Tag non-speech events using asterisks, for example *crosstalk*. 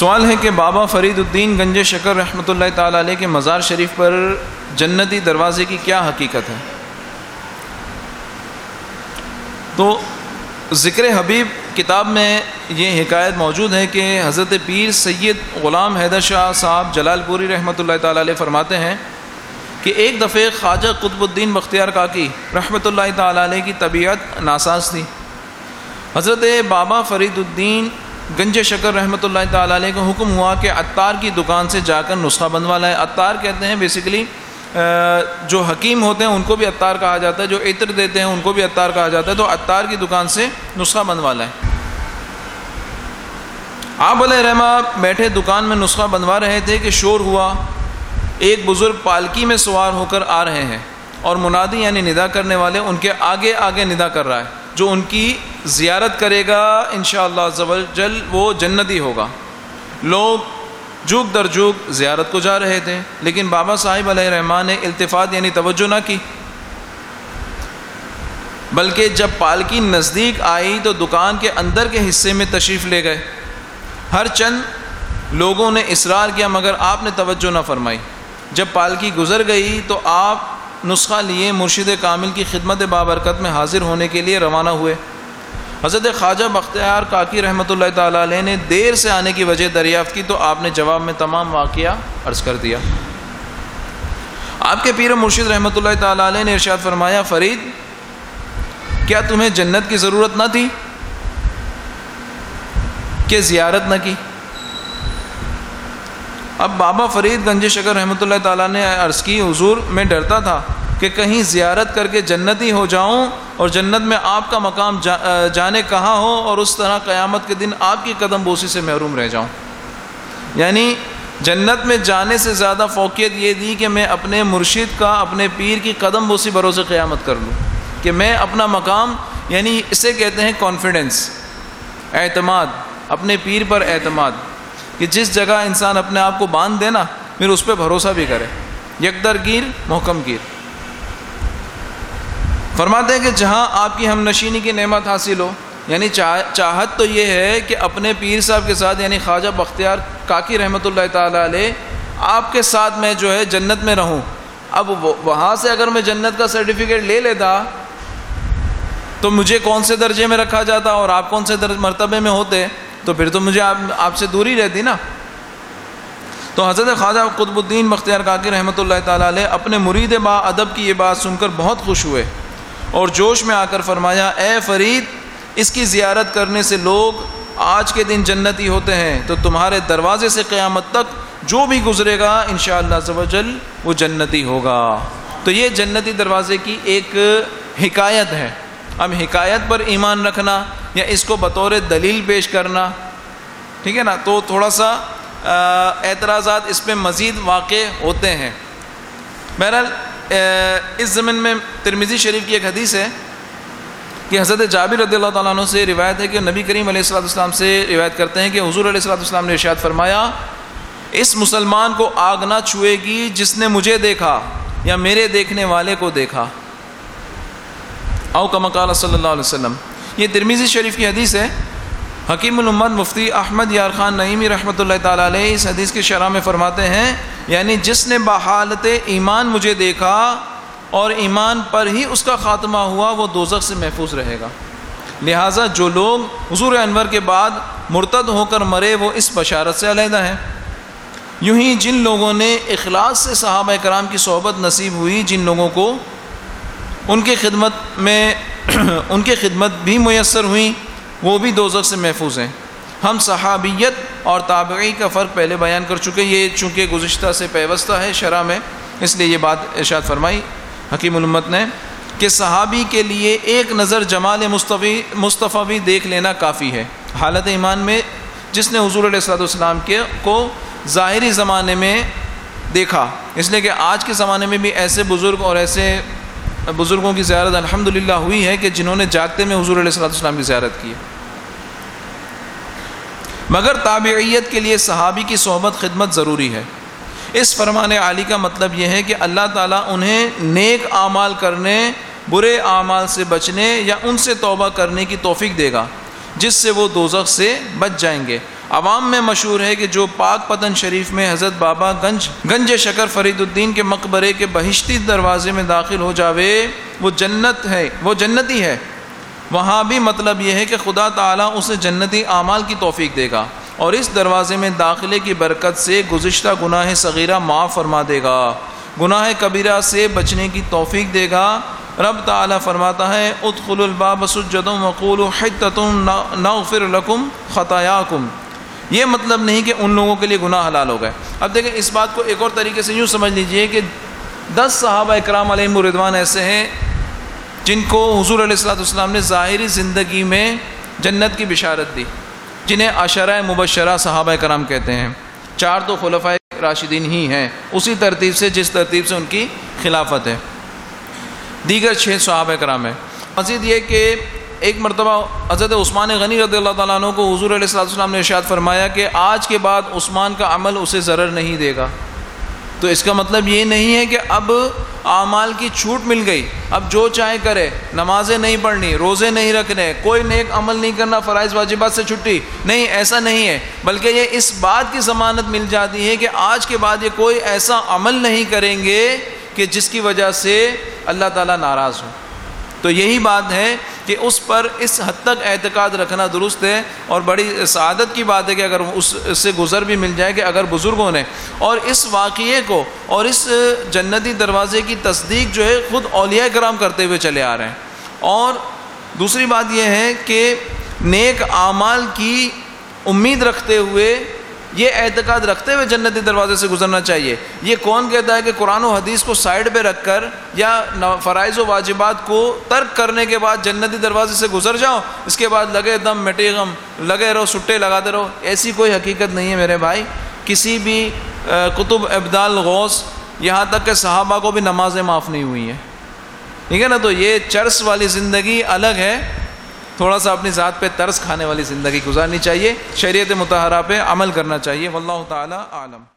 سوال ہے کہ بابا فرید الدین گنج شکر رحمۃ اللہ تعالیٰ علیہ کے مزار شریف پر جنتی دروازے کی کیا حقیقت ہے؟ تو ذکر حبیب کتاب میں یہ حکایت موجود ہے کہ حضرت پیر سید غلام حیدر شاہ صاحب جلال پوری رحمۃ اللہ تعالیٰ علیہ فرماتے ہیں کہ ایک دفعہ خواجہ قطب الدین بختیار کاکی رحمۃ اللہ تعالیٰ علیہ کی طبیعت ناساز تھی۔ حضرت بابا فرید الدین گنج شکر رحمۃ اللہ تعالیٰ علیہ کو حکم ہوا کہ عطار کی دکان سے جا کر نسخہ بنوا لائے۔ عطار کہتے ہیں بیسیکلی جو حکیم ہوتے ہیں ان کو بھی عطار کہا جاتا ہے، جو عطر دیتے ہیں ان کو بھی عطار کہا جاتا ہے، تو عطار کی دکان سے نسخہ بنوا لائیں آپ علیہ رحمٰ بیٹھے دکان میں نسخہ بنوا رہے تھے کہ شور ہوا۔ ایک بزرگ پالکی میں سوار ہو کر آ رہے ہیں اور منادی یعنی ندا کرنے والے ان کے آگے آگے ندا کر رہا ہے۔ جو ان کی زیارت کرے گا، انشاءاللہ شاء اللہ وہ جنتی ہوگا۔ لوگ جھوک در جھوک زیارت کو جا رہے تھے، لیکن بابا صاحب علیہ رحمٰن نے التفات یعنی توجہ نہ کی۔ بلکہ جب پالکی نزدیک آئی تو دکان کے اندر کے حصے میں تشریف لے گئے۔ ہر چند لوگوں نے اصرار کیا، مگر آپ نے توجہ نہ فرمائی۔ جب پالکی گزر گئی تو آپ نسخہ لیے مرشد کامل کی خدمت بابرکت میں حاضر ہونے کے لیے روانہ ہوئے۔ حضرت خواجہ بختیار کاکی رحمۃ اللہ تعالیٰ علیہ نے دیر سے آنے کی وجہ دریافت کی تو آپ نے جواب میں تمام واقعہ عرض کر دیا۔ آپ کے پیر مرشد رحمۃ اللہ تعالیٰ علیہ نے ارشاد فرمایا، فرید، کیا تمہیں جنت کی ضرورت نہ تھی؟ کہ زیارت نہ کی؟ اب بابا فرید گنج شکر رحمۃ اللہ تعالیٰ نے عرض کی، حضور میں ڈرتا تھا کہ کہیں زیارت کر کے جنتی ہو جاؤں اور جنت میں آپ کا مقام جانے کہاں ہو اور اس طرح قیامت کے دن آپ کی قدم بوسی سے محروم رہ جاؤں۔ یعنی جنت میں جانے سے زیادہ فوقیت یہ دی کہ میں اپنے مرشد کا، اپنے پیر کی قدم بوسی بھروسے قیامت کر لوں۔ کہ میں اپنا مقام یعنی اسے کہتے ہیں کانفیڈنس اعتماد، اپنے پیر پر اعتماد۔ کہ جس جگہ انسان اپنے آپ کو باندھ دے نا، پھر اس پہ بھروسہ بھی کرے۔ یکدر گیر، محکم گیر۔ فرماتے ہیں کہ جہاں آپ کی ہم نشینی کی نعمت حاصل ہو یعنی چاہت تو یہ ہے کہ اپنے پیر صاحب کے ساتھ یعنی خواجہ بختیار کاکی رحمۃ اللہ تعالیٰ علیہ، آپ کے ساتھ میں جو ہے جنت میں رہوں۔ اب وہاں سے اگر میں جنت کا سرٹیفکیٹ لے لیتا، تو مجھے کون سے درجے میں رکھا جاتا اور آپ کون سے مرتبے میں ہوتے؟ تو پھر تو مجھے آپ آپ سے دوری رہتی نا۔ تو حضرت خواجہ قطب الدین بختیار کاکی رحمۃ اللہ تعالیٰ علیہ اپنے مرید با ادب کی یہ بات سن کر بہت خوش ہوئے اور جوش میں آ کر فرمایا، اے فرید، اس کی زیارت کرنے سے لوگ آج کے دن جنتی ہوتے ہیں، تو تمہارے دروازے سے قیامت تک جو بھی گزرے گا ان شاء اللہ وہ جنتی ہوگا۔ تو یہ جنتی دروازے کی ایک حکایت ہے۔ اب حکایت پر ایمان رکھنا یا اس کو بطور دلیل پیش کرنا، ٹھیک ہے نا؟ تو تھوڑا سا اعتراضات اس پہ مزید واقع ہوتے ہیں۔ بہرحال اس زمین میں ترمیزی شریف کی ایک حدیث ہے کہ حضرت جابر رضی اللہ تعالیٰ عنہ سے روایت ہے کہ نبی کریم علیہ السلّۃ السلام سے روایت کرتے ہیں کہ حضور علیہ السلّۃ السلام نے ارشاد فرمایا، اس مسلمان کو آگ نہ چھوئے گی جس نے مجھے دیکھا یا میرے دیکھنے والے کو دیکھا۔ او کمکال صلی اللہ علیہ وسلم یہ ترمیزی شریف کی حدیث ہے۔ حکیم الامت مفتی احمد یار خان نعیمی رحمۃ اللہ تعالیٰ علیہ اس حدیث کی شرح میں فرماتے ہیں یعنی جس نے بحالت ایمان مجھے دیکھا اور ایمان پر ہی اس کا خاتمہ ہوا، وہ دوزخ سے محفوظ رہے گا۔ لہٰذا جو لوگ حضور انور کے بعد مرتد ہو کر مرے، وہ اس بشارت سے علیحدہ ہیں۔ یوں ہی جن لوگوں نے اخلاص سے صحابہ کرام کی صحبت نصیب ہوئی، جن لوگوں کو ان کی خدمت میں *clears throat* ان کی خدمت بھی میسر ہوئیں وہ بھی دوزخ سے محفوظ ہیں۔ ہم صحابیت اور تابعی کا فرق پہلے بیان کر چکے، یہ چونکہ گزشتہ سے پیوستہ ہے، شرح میں۔ اس لیے یہ بات ارشاد فرمائی حکیم الامت نے کہ صحابی کے لیے ایک نظر جمال مصطفی مصطفی دیکھ لینا کافی ہے۔ حالت ایمان میں جس نے حضور علیہ السلاۃ والسلام کے کو ظاہری زمانے میں دیکھا، اس لیے کہ آج کے زمانے میں بھی ایسے بزرگ اور ایسے بزرگوں کی زیارت الحمد للہ ہوئی ہے کہ جنہوں نے جاگتے میں حضور علیہ السلّۃ السلام کی زیارت کی مگر تابعیت کے لیے صحابی کی صحبت خدمت ضروری ہے۔ اس فرمان عالی کا مطلب یہ ہے کہ اللہ تعالیٰ انہیں نیک اعمال کرنے، برے اعمال سے بچنے یا ان سے توبہ کرنے کی توفیق دے گا، جس سے وہ دوزخ سے بچ جائیں گے۔ عوام میں مشہور ہے کہ جو پاک پتن شریف میں حضرت بابا گنج گنج شکر فرید الدین کے مقبرے کے بہشتی دروازے میں داخل ہو جاوے، وہ جنت ہے، وہ جنتی ہے۔ وہاں بھی مطلب یہ ہے کہ خدا تعالیٰ اسے جنتی اعمال کی توفیق دے گا اور اس دروازے میں داخلے کی برکت سے گزشتہ گناہ صغیرہ معاف فرما دے گا۔ گناہ کبیرہ سے بچنے کی توفیق دے گا۔ رب تعالیٰ فرماتا ہے ادخل الباب سجد وقول حتتم نغفر لکم خطایاکم۔ یہ مطلب نہیں کہ ان لوگوں کے لیے گناہ حلال ہو گئے۔ اب دیکھیں اس بات کو ایک اور طریقے سے یوں سمجھ لیجیے کہ دس صحابہ اکرام علیہ مردوان ایسے ہیں جن کو حضور علیہ السلاۃ والسلام نے ظاہری زندگی میں جنت کی بشارت دی، جنہیں عشرہ مبشرہ صحابہ کرام کہتے ہیں۔ چار تو خلفۂ راشدین ہی ہیں، اسی ترتیب سے جس ترتیب سے ان کی خلافت ہے۔ دیگر چھ صحابہ کرام ہیں۔ مزید یہ کہ ایک مرتبہ حضرت عثمان غنی رضی اللہ تعالیٰ عنہ کو حضور علیہ السلّۃ السلام نے ارشاد فرمایا کہ آج کے بعد عثمان کا عمل اسے ضرر نہیں دے گا۔ تو اس کا مطلب یہ نہیں ہے کہ اب اعمال کی چھوٹ مل گئی، اب جو چاہے کرے، نمازیں نہیں پڑھنی، روزے نہیں رکھنے، کوئی نیک عمل نہیں کرنا، فرائض واجبات سے چھٹی۔ نہیں، ایسا نہیں ہے۔ بلکہ یہ اس بات کی ضمانت مل جاتی ہے کہ آج کے بعد یہ کوئی ایسا عمل نہیں کریں گے کہ جس کی وجہ سے اللہ تعالیٰ ناراض ہو تو یہی بات ہے کہ اس پر اس حد تک اعتقاد رکھنا درست ہے اور بڑی سعادت کی بات ہے کہ اگر اس سے گزر بھی مل جائے کہ اگر بزرگوں نے اور اس واقعے کو اور اس جنتی دروازے کی تصدیق جو ہے خود اولیاء کرام کرتے ہوئے چلے آ رہے ہیں۔ اور دوسری بات یہ ہے کہ نیک اعمال کی امید رکھتے ہوئے یہ اعتقاد رکھتے ہوئے جنتی دروازے سے گزرنا چاہیے۔ یہ کون کہتا ہے کہ قرآن و حدیث کو سائڈ پہ رکھ کر یا فرائض و واجبات کو ترک کرنے کے بعد جنتی دروازے سے گزر جاؤ، اس کے بعد لگے دم، مٹی غم، لگے رہو، سٹے لگاتے رہو۔ ایسی کوئی حقیقت نہیں ہے میرے بھائی۔ کسی بھی کتب ابدال غوث یہاں تک کہ صحابہ کو بھی نمازیں معاف نہیں ہوئی ہیں۔ ٹھیک ہے نا؟ تو یہ چرس والی زندگی الگ ہے۔ تھوڑا سا اپنی ذات پہ ترس کھانے والی زندگی گزارنی چاہیے، شریعت متحرہ پہ عمل کرنا چاہیے، واللہ تعالی عالم۔